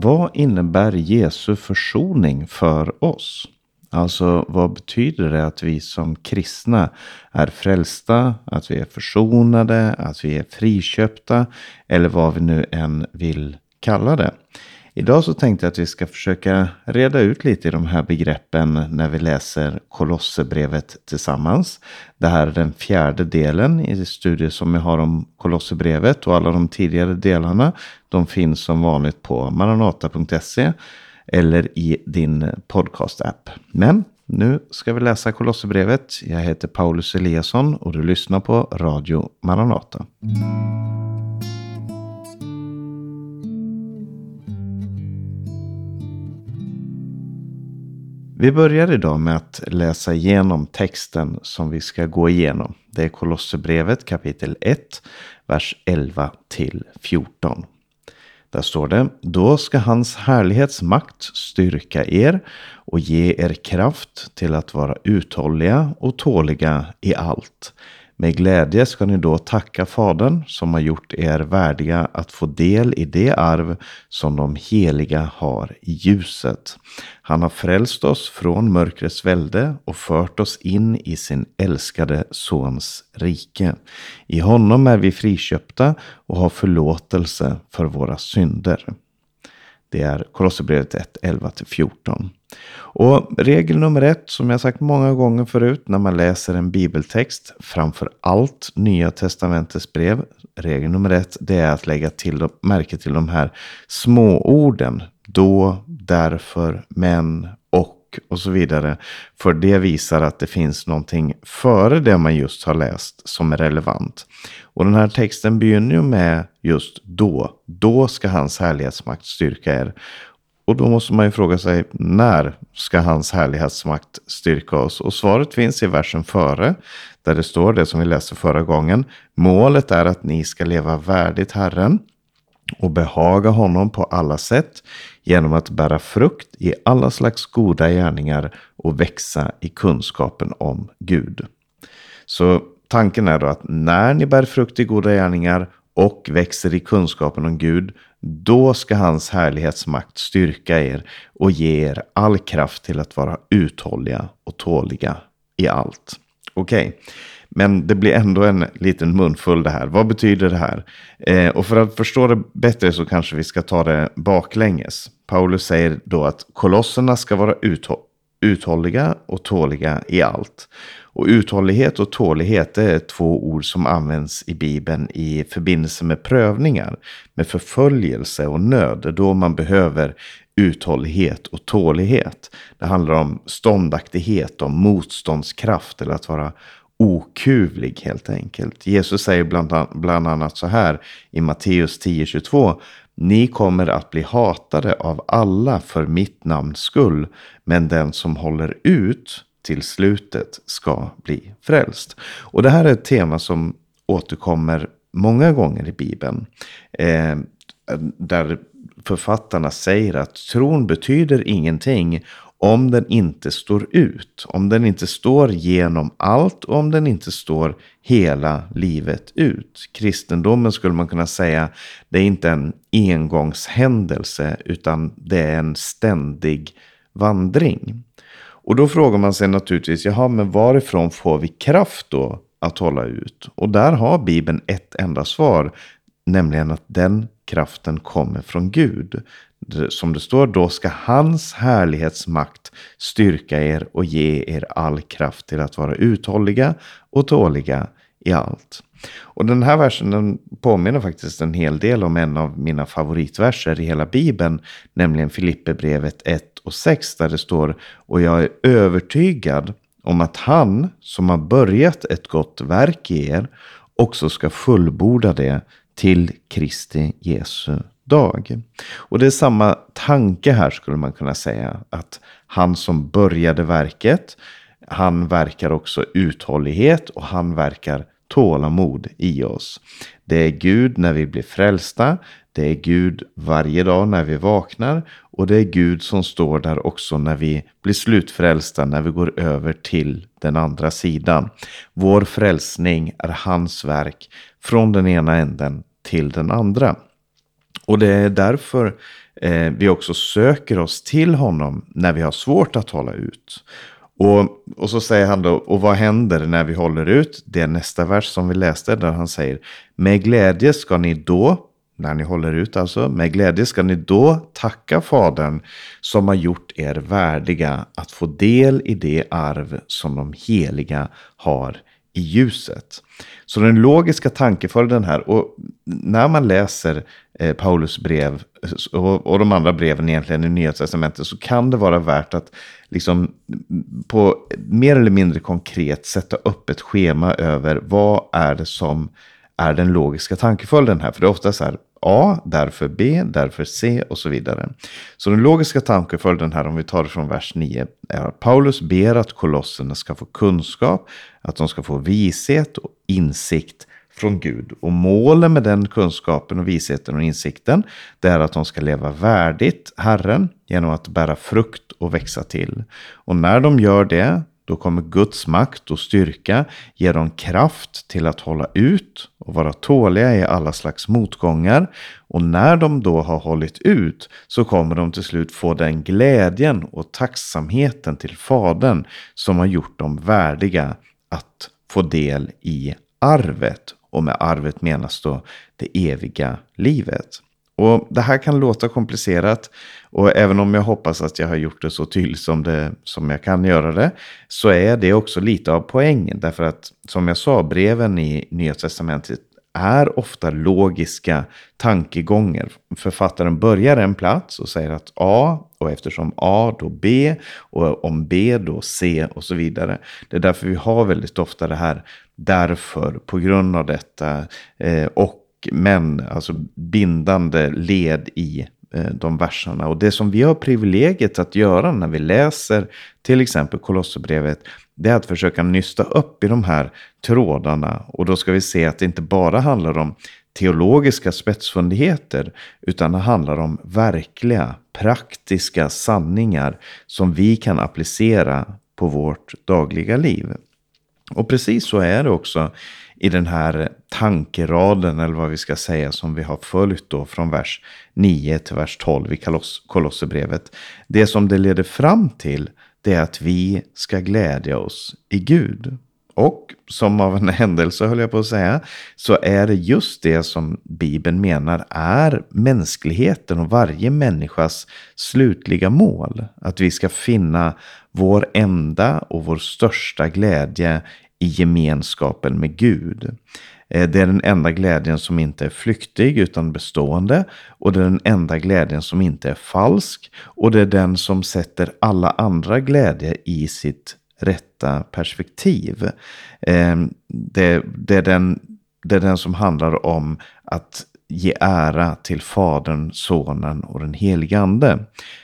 Vad innebär Jesu försoning för oss? Alltså vad betyder det att vi som kristna är frälsta, att vi är försonade, att vi är friköpta eller vad vi nu än vill kalla det. Idag så tänkte jag att vi ska försöka reda ut lite i de här begreppen när vi läser Kolosserbrevet tillsammans. Det här är den fjärde delen i det studie som vi har om Kolosserbrevet och alla de tidigare delarna. De finns som vanligt på maranata.se eller i din podcast-app. Men nu ska vi läsa Kolosserbrevet. Jag heter Paulus Eliasson och du lyssnar på Radio Maranata. Vi börjar idag med att läsa igenom texten som vi ska gå igenom. Det är Kolosserbrevet kapitel 1, vers 11 till 14. Där står det, då ska hans härlighetsmakt styrka er och ge er kraft till att vara uthålliga och tåliga i allt. Med glädje ska ni då tacka Fadern som har gjort er värdiga att få del i det arv som de heliga har i ljuset. Han har frälst oss från mörkrets välde och fört oss in i sin älskade Sons rike. I honom är vi friköpta och har förlåtelse för våra synder. Det är Kolosserbrevet 1, 11-14. Och regel nummer ett, som jag sagt många gånger förut när man läser en bibeltext, framför allt Nya Testamentets brev. Regel nummer ett, det är att lägga till, märke till de här småorden. Då, därför, men, och och så vidare. För det visar att det finns någonting före det man just har läst som är relevant. Och den här texten begynner ju med just då. Då ska hans härlighetsmakt styrka er. Och då måste man ju fråga sig när ska hans härlighetsmakt styrka oss? Och svaret finns i versen före. Där det står det som vi läste förra gången. Målet är att ni ska leva värdigt Herren och behaga honom på alla sätt genom att bära frukt i alla slags goda gärningar och växa i kunskapen om Gud. Så tanken är då att när ni bär frukt i goda gärningar och växer i kunskapen om Gud, då ska hans härlighetsmakt styrka er och ge er all kraft till att vara uthålliga och tåliga i allt. Okej, okay. men det blir ändå en liten munfull det här. Vad betyder det här? Eh, och för att förstå det bättre så kanske vi ska ta det baklänges. Paulus säger då att kolosserna ska vara uthålliga och tåliga i allt. Och uthållighet och tålighet är två ord som används i Bibeln i förbindelse med prövningar, med förföljelse och nöd, då man behöver uthållighet och tålighet. Det handlar om ståndaktighet, om motståndskraft eller att vara okuvlig helt enkelt. Jesus säger bland, bland annat så här i Matteus 10.22. Ni kommer att bli hatade av alla för mitt namns skull, men den som håller ut till slutet ska bli frälst. Och det här är ett tema som återkommer många gånger i Bibeln. Eh, där författarna säger att tron betyder ingenting om den inte står ut. Om den inte står genom allt och om den inte står hela livet ut. Kristendomen skulle man kunna säga, det är inte en engångshändelse utan det är en ständig vandring. Och då frågar man sig naturligtvis, jaha, men varifrån får vi kraft då att hålla ut? Och där har Bibeln ett enda svar, nämligen att den kraften kommer från Gud. Som det står, då ska hans härlighetsmakt styrka er och ge er all kraft till att vara uthålliga och tåliga i allt. Och den här versen den påminner faktiskt en hel del om en av mina favoritverser i hela Bibeln, nämligen Filipperbrevet 1 och 6 där det står och jag är övertygad om att han som har börjat ett gott verk i er också ska fullborda det till Kristi Jesu dag. Och det är samma tanke här skulle man kunna säga. Att han som började verket, han verkar också uthållighet och han verkar tålamod i oss. Det är Gud när vi blir frälsta. Det är Gud varje dag när vi vaknar. Och det är Gud som står där också när vi blir slutfrälsta, när vi går över till den andra sidan. Vår frälsning är hans verk från den ena änden till den andra. Och det är därför eh, vi också söker oss till honom när vi har svårt att hålla ut. Och, och så säger han då, och vad händer när vi håller ut? Det är nästa vers som vi läste där han säger, med glädje ska ni då, när ni håller ut alltså, med glädje ska ni då tacka Fadern som har gjort er värdiga att få del i det arv som de heliga har i ljuset. Så den logiska tankeföljden här, och när man läser eh, Paulus brev och, och de andra breven egentligen i Nya Testamentet så kan det vara värt att liksom på mer eller mindre konkret sätta upp ett schema över vad är det som är den logiska tankeföljden här. För det är ofta så här A, därför B, därför C och så vidare. Så den logiska tankeföljden här, om vi tar det från vers 9, är att Paulus ber att kolosserna ska få kunskap, att de ska få vishet och insikt från Gud. Och målen med den kunskapen och visheten och insikten, det är att de ska leva värdigt Herren genom att bära frukt och växa till. Och när de gör det, då kommer Guds makt och styrka ge dem kraft till att hålla ut och vara tåliga i alla slags motgångar. Och när de då har hållit ut så kommer de till slut få den glädjen och tacksamheten till Fadern som har gjort dem värdiga att få del i arvet. Och med arvet menas då det eviga livet. Och det här kan låta komplicerat och även om jag hoppas att jag har gjort det så tydligt som, det, som jag kan göra det så är det också lite av poängen. Därför att som jag sa, breven i Nya Testamentet är ofta logiska tankegångar. Författaren börjar en plats och säger att A och eftersom A då B och om B då C och så vidare. Det är därför vi har väldigt ofta det här därför, på grund av detta eh, och men, alltså bindande led i eh, de verserna. Och det som vi har privilegiet att göra när vi läser till exempel Kolosserbrevet, det är att försöka nysta upp i de här trådarna. Och då ska vi se att det inte bara handlar om teologiska spetsfundigheter, utan det handlar om verkliga, praktiska sanningar som vi kan applicera på vårt dagliga liv. Och precis så är det också i den här tankeraden, eller vad vi ska säga, som vi har följt då från vers 9 till vers 12 i Koloss Kolosserbrevet. Det som det leder fram till, det är att vi ska glädja oss i Gud. Och som av en händelse höll jag på att säga, så är det just det som Bibeln menar är mänskligheten och varje människas slutliga mål. Att vi ska finna vår enda och vår största glädje i gemenskapen med Gud. Eh, det är den enda glädjen som inte är flyktig utan bestående. Och det är den enda glädjen som inte är falsk. Och det är den som sätter alla andra glädje i sitt rätta perspektiv. Eh, det, är den, det är den som handlar om att ge ära till Fadern, Sonen och den helige Ande.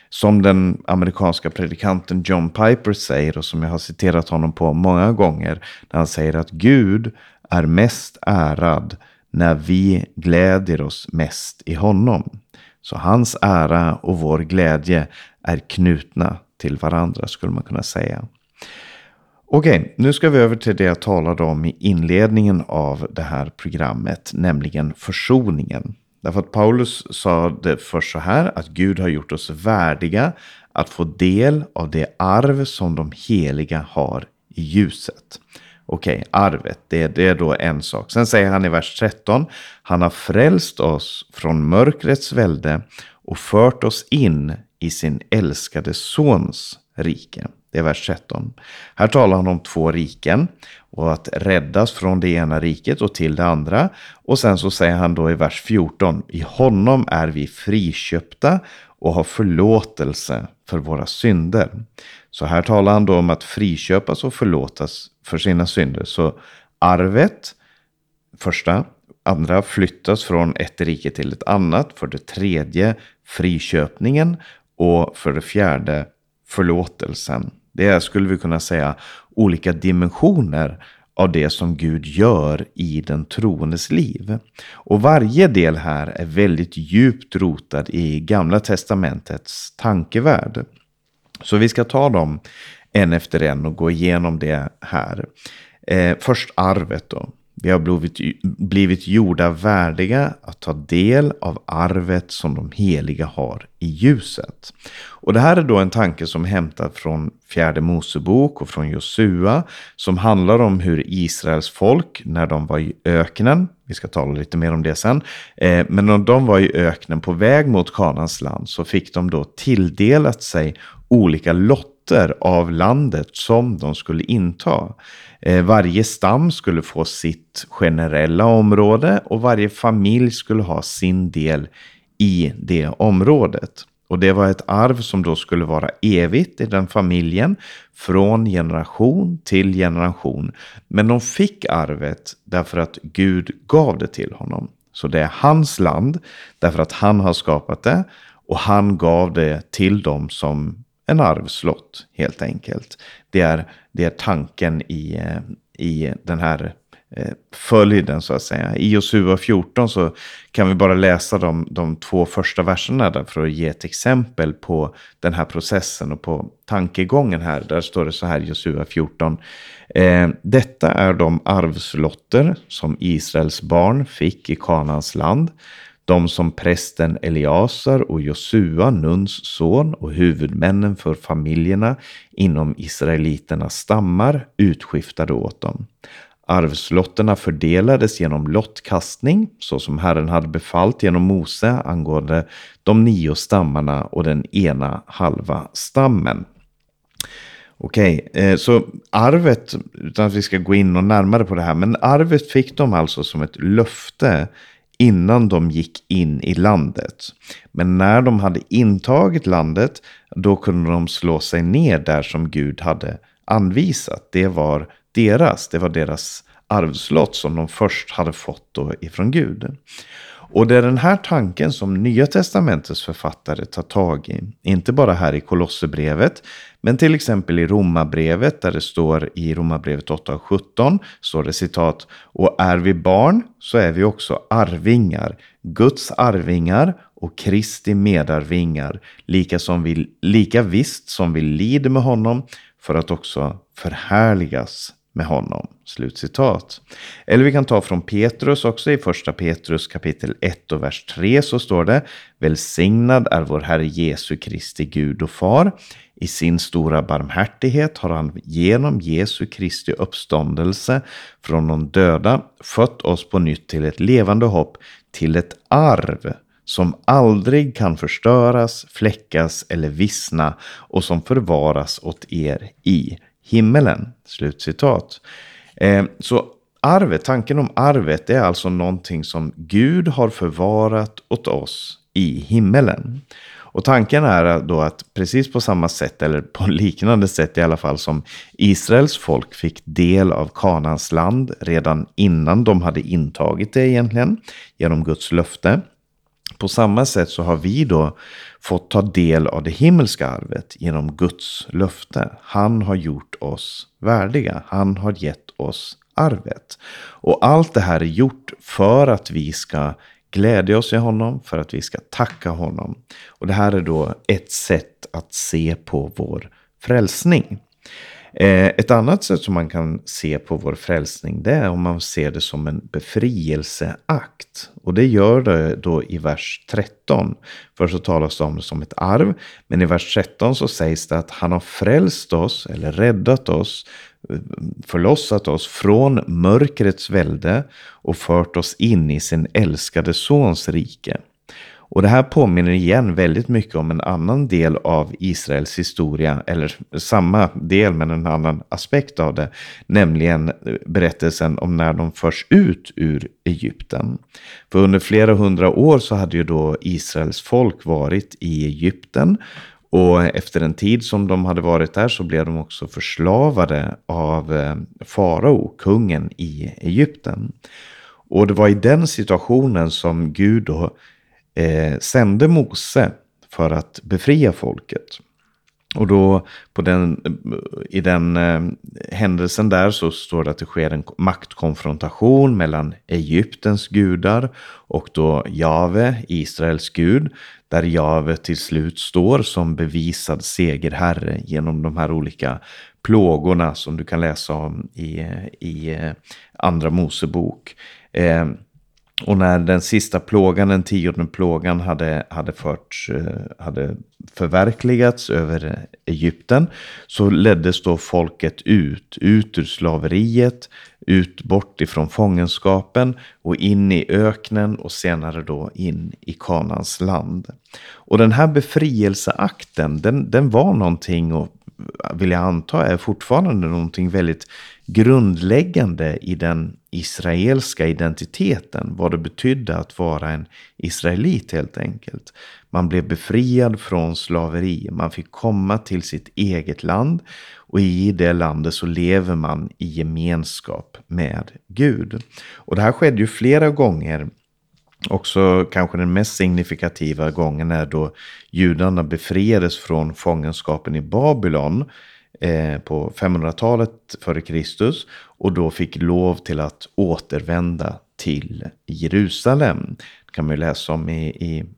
Som den amerikanska predikanten John Piper säger och som jag har citerat honom på många gånger. När han säger att Gud är mest ärad när vi gläder oss mest i honom. Så hans ära och vår glädje är knutna till varandra skulle man kunna säga. Okej, nu ska vi över till det jag talade om i inledningen av det här programmet, nämligen försoningen. Därför att Paulus sa det först så här, att Gud har gjort oss värdiga att få del av det arv som de heliga har i ljuset. Okej, okay, arvet, det, det är då en sak. Sen säger han i vers 13, han har frälst oss från mörkrets välde och fört oss in i sin älskade sons rike. Det är vers 13. Här talar han om två riken och att räddas från det ena riket och till det andra. Och sen så säger han då i vers 14. I honom är vi friköpta och har förlåtelse för våra synder. Så här talar han då om att friköpas och förlåtas för sina synder. Så arvet, första, andra flyttas från ett rike till ett annat. För det tredje friköpningen och för det fjärde förlåtelsen. Det är, skulle vi kunna säga, olika dimensioner av det som Gud gör i den troendes liv. Och varje del här är väldigt djupt rotad i Gamla Testamentets tankevärld. Så vi ska ta dem en efter en och gå igenom det här. Eh, först arvet då. Vi har blivit, blivit gjorda värdiga att ta del av arvet som de heliga har i ljuset. Och det här är då en tanke som är hämtad från fjärde Mosebok och från Josua som handlar om hur Israels folk när de var i öknen, vi ska tala lite mer om det sen, eh, men när de var i öknen på väg mot Kanans land så fick de då tilldelat sig olika lotter av landet som de skulle inta. Eh, varje stam skulle få sitt generella område och varje familj skulle ha sin del i det området. Och det var ett arv som då skulle vara evigt i den familjen från generation till generation. Men de fick arvet därför att Gud gav det till honom. Så det är hans land därför att han har skapat det och han gav det till dem som en arvslott helt enkelt. Det är, det är tanken i, eh, i den här eh, följden så att säga. I Josua 14 så kan vi bara läsa de, de två första verserna där för att ge ett exempel på den här processen och på tankegången här. Där står det så här i Josua 14. Eh, Detta är de arvslotter som Israels barn fick i Kanans land de som prästen Eliasar och Josua, Nuns son och huvudmännen för familjerna inom israeliternas stammar utskiftade åt dem. Arvslotterna fördelades genom lottkastning, så som Herren hade befallt genom Mose angående de nio stammarna och den ena halva stammen. Okej, eh, så arvet, utan att vi ska gå in och närmare på det här, men arvet fick de alltså som ett löfte innan de gick in i landet. Men när de hade intagit landet, då kunde de slå sig ner där som Gud hade anvisat. Det var deras, det var deras arvslott som de först hade fått då ifrån Gud. Och det är den här tanken som Nya Testamentets författare tar tag i. Inte bara här i Kolosserbrevet, men till exempel i Romarbrevet där det står i Romarbrevet 8 och 17 står det citat. Och är vi barn så är vi också arvingar, Guds arvingar och Kristi medarvingar, lika, som vi, lika visst som vi lider med honom för att också förhärligas med honom. Slutcitat. Eller vi kan ta från Petrus också i första Petrus kapitel 1 och vers 3 så står det Välsignad är vår Herre Jesu Kristi Gud och Far. I sin stora barmhärtighet har han genom Jesu Kristi uppståndelse från de döda fött oss på nytt till ett levande hopp, till ett arv som aldrig kan förstöras, fläckas eller vissna och som förvaras åt er i himmelen. Slutcitat. Eh, så arvet, tanken om arvet är alltså någonting som Gud har förvarat åt oss i himmelen. Och tanken är då att precis på samma sätt, eller på liknande sätt i alla fall, som Israels folk fick del av Kanans land redan innan de hade intagit det egentligen, genom Guds löfte. På samma sätt så har vi då fått ta del av det himmelska arvet genom Guds löfte. Han har gjort oss värdiga. Han har gett oss arvet. Och allt det här är gjort för att vi ska glädja oss i honom, för att vi ska tacka honom. Och det här är då ett sätt att se på vår frälsning. Eh, ett annat sätt som man kan se på vår frälsning det är om man ser det som en befrielseakt. Och det gör det då i vers 13. Först så talas det om det som ett arv. Men i vers 13 så sägs det att han har frälst oss eller räddat oss eh, förlossat oss från mörkrets välde och fört oss in i sin älskade sons rike. Och det här påminner igen väldigt mycket om en annan del av Israels historia, eller samma del men en annan aspekt av det, nämligen berättelsen om när de förs ut ur Egypten. För under flera hundra år så hade ju då Israels folk varit i Egypten och efter en tid som de hade varit där så blev de också förslavade av eh, farao, kungen i Egypten. Och det var i den situationen som Gud då eh, sände Mose för att befria folket. Och då på den, i den eh, händelsen där så står det att det sker en maktkonfrontation mellan Egyptens gudar och då Jave, Israels gud. Där Jave till slut står som bevisad segerherre genom de här olika plågorna som du kan läsa om i, eh, i eh, Andra Mosebok. Eh, och när den sista plågan, den tionde plågan, hade, hade, förts, eh, hade förverkligats över eh, Egypten så leddes då folket ut, ut ur slaveriet, ut bort ifrån fångenskapen och in i öknen och senare då in i Kanans land. Och den här befrielseakten, den, den var någonting att vill jag anta är fortfarande någonting väldigt grundläggande i den israeliska identiteten. Vad det betydde att vara en israelit helt enkelt. Man blev befriad från slaveri. Man fick komma till sitt eget land. Och i det landet så lever man i gemenskap med Gud. Och det här skedde ju flera gånger Också kanske den mest signifikativa gången är då judarna befriades från fångenskapen i Babylon eh, på 500-talet före Kristus och då fick lov till att återvända till Jerusalem. Det kan man ju läsa om i,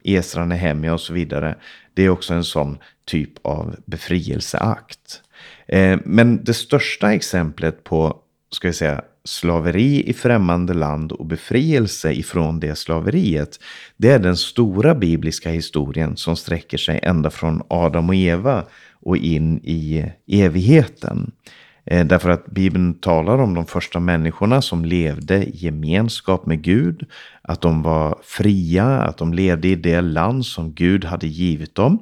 i Esra, Nehemja och så vidare. Det är också en sån typ av befrielseakt. Eh, men det största exemplet på, ska vi säga, slaveri i främmande land och befrielse ifrån det slaveriet. Det är den stora bibliska historien som sträcker sig ända från Adam och Eva och in i evigheten. Eh, därför att Bibeln talar om de första människorna som levde i gemenskap med Gud. Att de var fria, att de levde i det land som Gud hade givit dem.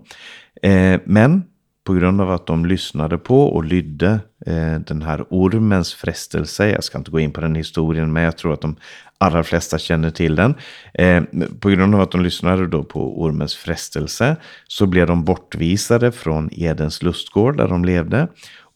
Eh, men på grund av att de lyssnade på och lydde eh, den här ormens frestelse. Jag ska inte gå in på den historien, men jag tror att de allra flesta känner till den. Eh, på grund av att de lyssnade då på ormens frestelse så blev de bortvisade från Edens lustgård där de levde.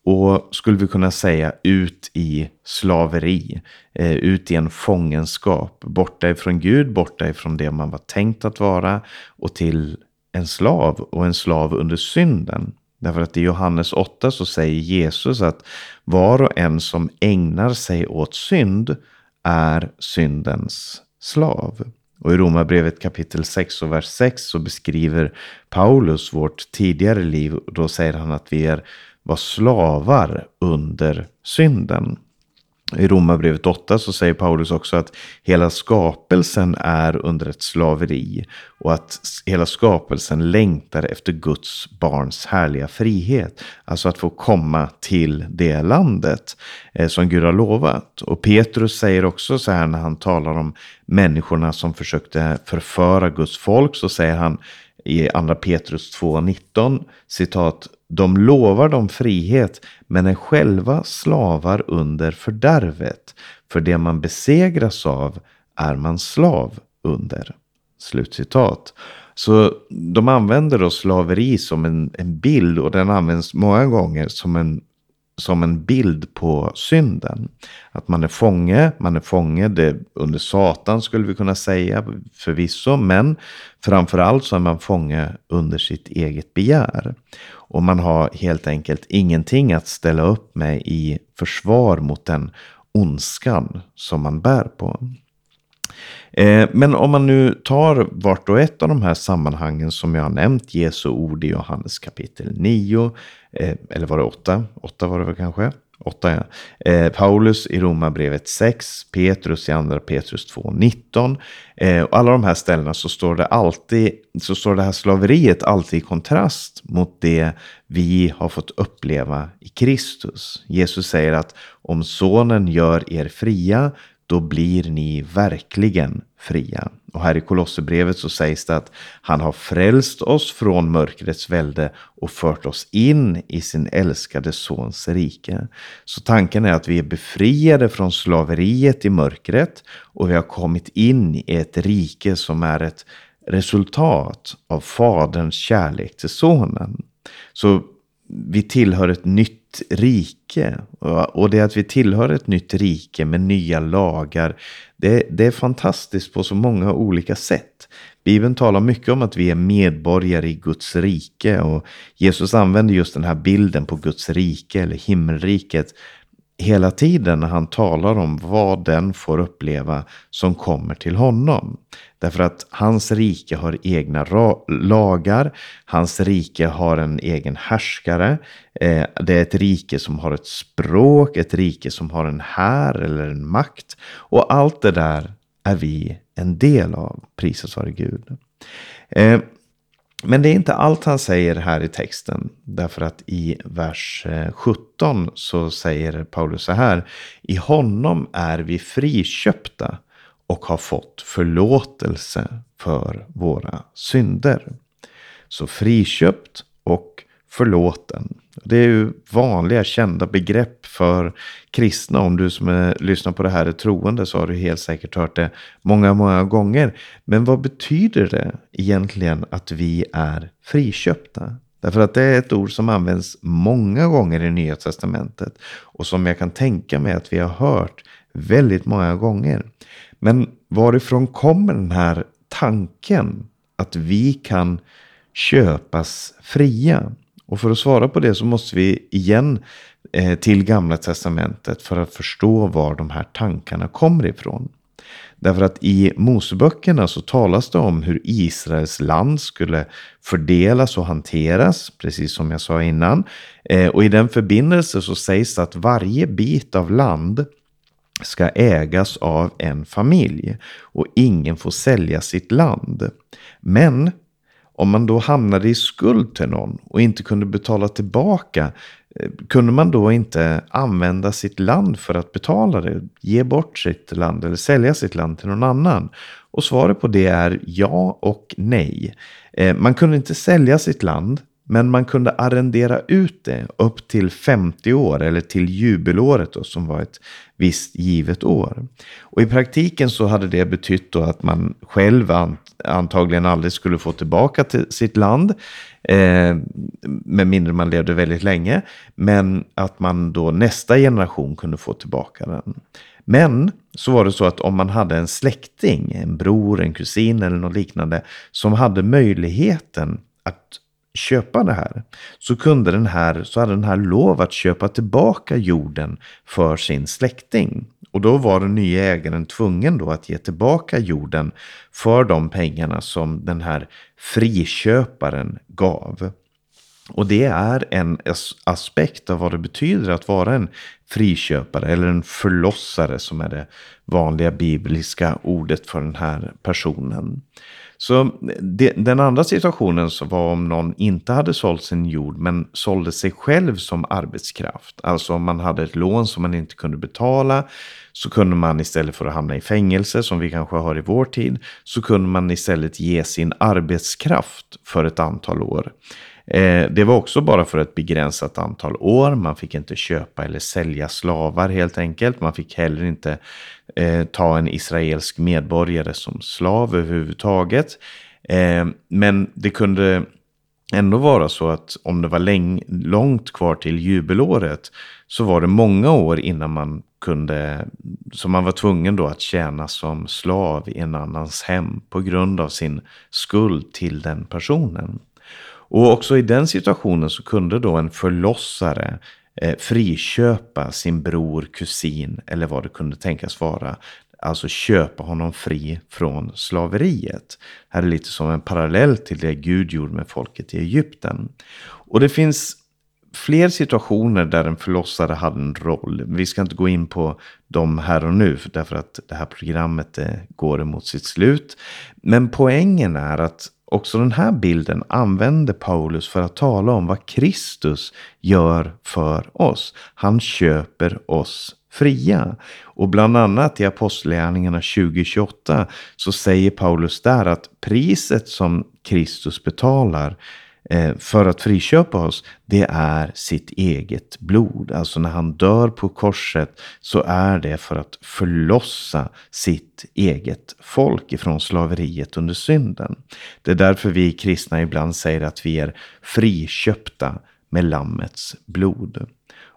Och skulle vi kunna säga ut i slaveri, eh, ut i en fångenskap, borta ifrån Gud, borta ifrån det man var tänkt att vara och till en slav och en slav under synden. Därför att i Johannes 8 så säger Jesus att var och en som ägnar sig åt synd är syndens slav. Och i Romarbrevet kapitel 6 och vers 6 så beskriver Paulus vårt tidigare liv. Då säger han att vi är, var slavar under synden. I Romarbrevet 8 så säger Paulus också att hela skapelsen är under ett slaveri och att hela skapelsen längtar efter Guds barns härliga frihet. Alltså att få komma till det landet eh, som Gud har lovat. Och Petrus säger också så här när han talar om människorna som försökte förföra Guds folk så säger han i andra Petrus 2.19 citat de lovar dem frihet, men är själva slavar under fördärvet. För det man besegras av är man slav under. Slutcitat. Så de använder då slaveri som en, en bild och den används många gånger som en som en bild på synden. Att man är fånge, man är fånge det, under Satan skulle vi kunna säga förvisso, men framförallt så är man fånge under sitt eget begär. Och man har helt enkelt ingenting att ställa upp med i försvar mot den ondskan som man bär på. Eh, men om man nu tar vart och ett av de här sammanhangen som jag har nämnt, Jesu ord i Johannes kapitel 9, eh, eller var det 8? 8 var det väl kanske? 8 ja. Eh, Paulus i Romarbrevet 6, Petrus i andra Petrus 2, 19. Och alla de här ställena så står det alltid, så står det här slaveriet alltid i kontrast mot det vi har fått uppleva i Kristus. Jesus säger att om sonen gör er fria, då blir ni verkligen fria. Och här i Kolosserbrevet så sägs det att han har frälst oss från mörkrets välde och fört oss in i sin älskade sons rike. Så tanken är att vi är befriade från slaveriet i mörkret och vi har kommit in i ett rike som är ett resultat av faderns kärlek till sonen. Så vi tillhör ett nytt rike. Och det att vi tillhör ett nytt rike med nya lagar. Det, det är fantastiskt på så många olika sätt. Bibeln talar mycket om att vi är medborgare i Guds rike. Och Jesus använder just den här bilden på Guds rike eller himmelriket hela tiden när han talar om vad den får uppleva som kommer till honom. Därför att hans rike har egna lagar, hans rike har en egen härskare. Eh, det är ett rike som har ett språk, ett rike som har en här eller en makt. Och allt det där är vi en del av, prisas vare Gud. Eh, men det är inte allt han säger här i texten. Därför att i vers eh, 17 så säger Paulus så här. I honom är vi friköpta och har fått förlåtelse för våra synder. Så friköpt och förlåten. Det är ju vanliga kända begrepp för kristna. Om du som är, lyssnar på det här är troende så har du helt säkert hört det många, många gånger. Men vad betyder det egentligen att vi är friköpta? Därför att det är ett ord som används många gånger i Nya Testamentet. Och som jag kan tänka mig att vi har hört väldigt många gånger. Men varifrån kommer den här tanken att vi kan köpas fria? Och för att svara på det så måste vi igen eh, till Gamla Testamentet för att förstå var de här tankarna kommer ifrån. Därför att i Moseböckerna så talas det om hur Israels land skulle fördelas och hanteras, precis som jag sa innan. Eh, och i den förbindelse så sägs det att varje bit av land ska ägas av en familj och ingen får sälja sitt land. Men om man då hamnade i skuld till någon och inte kunde betala tillbaka, eh, kunde man då inte använda sitt land för att betala det? Ge bort sitt land eller sälja sitt land till någon annan? Och svaret på det är ja och nej. Eh, man kunde inte sälja sitt land, men man kunde arrendera ut det upp till 50 år eller till jubelåret då, som var ett visst givet år. Och i praktiken så hade det betytt då att man själv antagligen aldrig skulle få tillbaka till sitt land. Eh, med mindre man levde väldigt länge. Men att man då nästa generation kunde få tillbaka den. Men så var det så att om man hade en släkting, en bror, en kusin eller något liknande som hade möjligheten att köpa det här så kunde den här, så hade den här lov att köpa tillbaka jorden för sin släkting. Och då var den nya ägaren tvungen då att ge tillbaka jorden för de pengarna som den här friköparen gav. Och det är en aspekt av vad det betyder att vara en friköpare eller en förlossare som är det vanliga bibliska ordet för den här personen. Så det, den andra situationen så var om någon inte hade sålt sin jord men sålde sig själv som arbetskraft. Alltså om man hade ett lån som man inte kunde betala så kunde man istället för att hamna i fängelse som vi kanske har i vår tid så kunde man istället ge sin arbetskraft för ett antal år. Eh, det var också bara för ett begränsat antal år. Man fick inte köpa eller sälja slavar helt enkelt. Man fick heller inte eh, ta en israelsk medborgare som slav överhuvudtaget. Eh, men det kunde ändå vara så att om det var läng- långt kvar till jubelåret så var det många år innan man kunde, så man var tvungen då att tjäna som slav i en annans hem på grund av sin skuld till den personen. Och också i den situationen så kunde då en förlossare eh, friköpa sin bror, kusin eller vad det kunde tänkas vara. Alltså köpa honom fri från slaveriet. Här är lite som en parallell till det Gud gjorde med folket i Egypten. Och det finns fler situationer där en förlossare hade en roll. Vi ska inte gå in på dem här och nu, därför att det här programmet eh, går emot sitt slut. Men poängen är att Också den här bilden använder Paulus för att tala om vad Kristus gör för oss. Han köper oss fria. Och bland annat i Apostlagärningarna 2028 så säger Paulus där att priset som Kristus betalar Eh, för att friköpa oss, det är sitt eget blod. Alltså när han dör på korset så är det för att förlossa sitt eget folk ifrån slaveriet under synden. Det är därför vi kristna ibland säger att vi är friköpta med Lammets blod.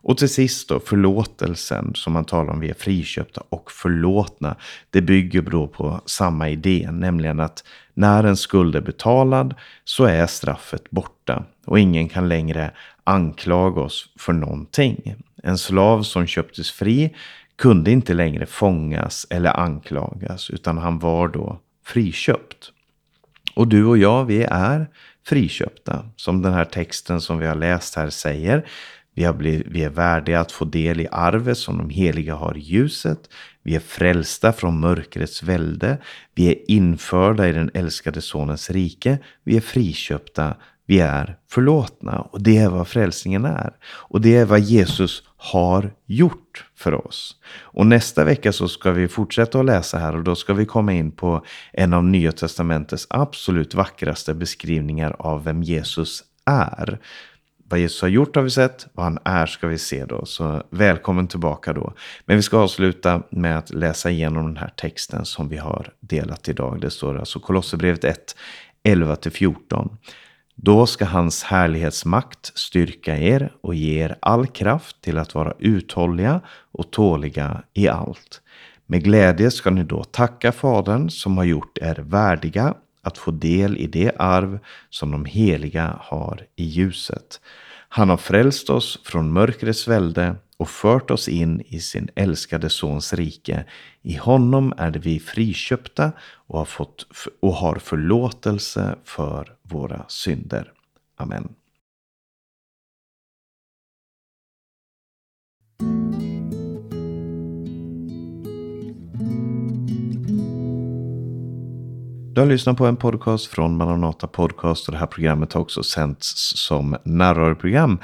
Och till sist då förlåtelsen som man talar om, vi är friköpta och förlåtna. Det bygger då på samma idé, nämligen att när en skuld är betalad så är straffet borta och ingen kan längre anklaga oss för någonting. En slav som köptes fri kunde inte längre fångas eller anklagas utan han var då friköpt. Och du och jag, vi är friköpta. Som den här texten som vi har läst här säger. Vi, har blivit, vi är värdiga att få del i arvet som de heliga har i ljuset. Vi är frälsta från mörkrets välde. Vi är införda i den älskade sonens rike. Vi är friköpta. Vi är förlåtna. Och det är vad frälsningen är. Och det är vad Jesus har gjort för oss. Och nästa vecka så ska vi fortsätta att läsa här och då ska vi komma in på en av Nya Testamentets absolut vackraste beskrivningar av vem Jesus är. Vad Jesus har gjort har vi sett, vad han är ska vi se då. Så välkommen tillbaka då. Men vi ska avsluta med att läsa igenom den här texten som vi har delat idag. Det står alltså Kolosserbrevet 1, 11-14. Då ska hans härlighetsmakt styrka er och ge er all kraft till att vara uthålliga och tåliga i allt. Med glädje ska ni då tacka Fadern som har gjort er värdiga att få del i det arv som de heliga har i ljuset. Han har frälst oss från mörkrets välde och fört oss in i sin älskade Sons rike. I honom är det vi friköpta och har, fått, och har förlåtelse för våra synder. Amen. Du har lyssnat på en podcast från Maranata Podcast och det här programmet har också sänts som närradioprogram.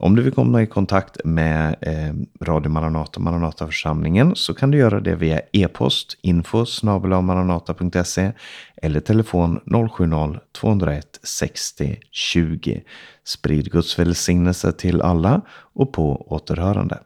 Om du vill komma i kontakt med eh, Radio Maranata och Maranataförsamlingen så kan du göra det via e-post info maranata.se eller telefon 070-201 60 20. Sprid Guds välsignelse till alla och på återhörande.